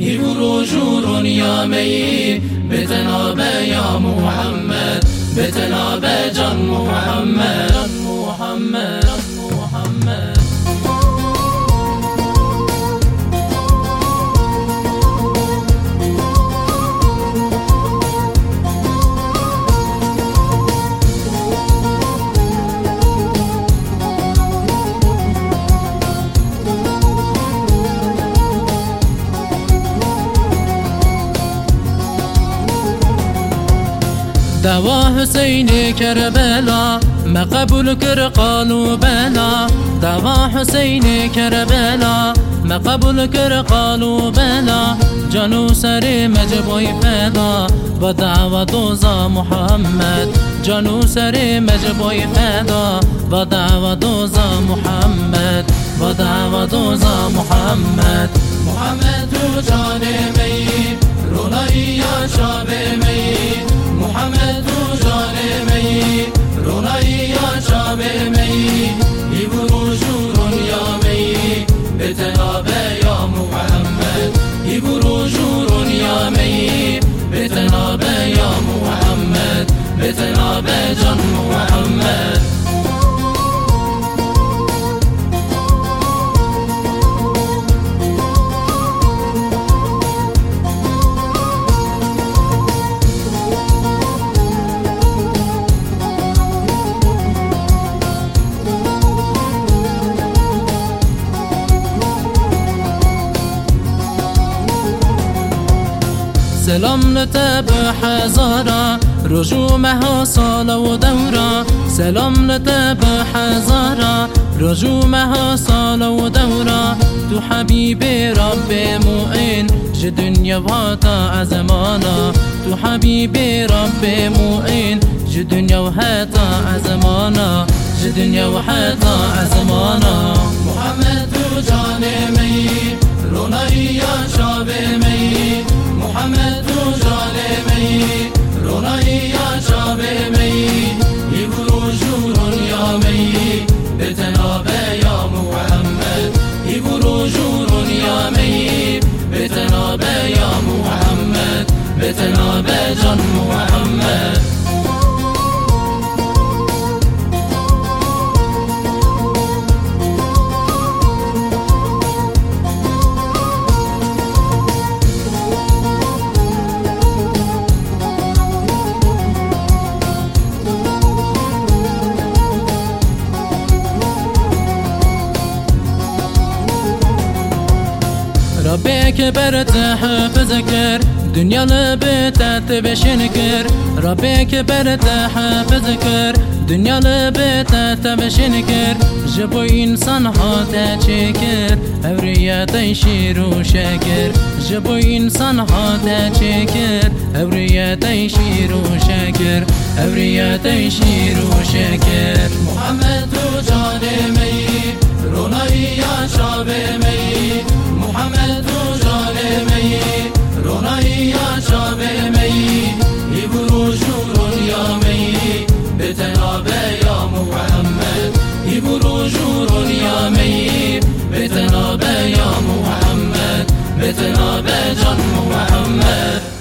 يقولوا جور يا مي بتناب يا محمد بتناب دوا حسین کربلا ما قبول کر قالو بلا. دوا حسین کربلا ما قبول کر قالو بلا. جانو سر مجبوی فدا و دعوة دوزا محمد. جانو سر مجبوی فدا و دعوة دوزا محمد. و دعوة دوزا محمد. محمد تو جان می رونایی یا سلام لتب حزارا رجوع مها سال و دورا. سلام لتب حزارا رجوع مها سال و دورا. تو حبیب رب مؤین ج دنیا و تا ازمانا تو حبیب رب مؤین ج دنیا و حتا ازمانا ج دنیا و حتا ازمانا محمد تو جان می رونایی یا شاب می. محمد تنابه جان محمد. ربك برت حافظ كر دنيا لبتات بشنكر ربك برت حافظ كر دنيا لبتات بشنكر جبو انسان هاتا چكر اوريات شير وشاكر جبو انسان هاتا چكر اوريات شير وشاكر اوريات شير وشاكر يا محمد يقولوا جور يا ميت. بتنا يا محمد بتنا بجن محمد.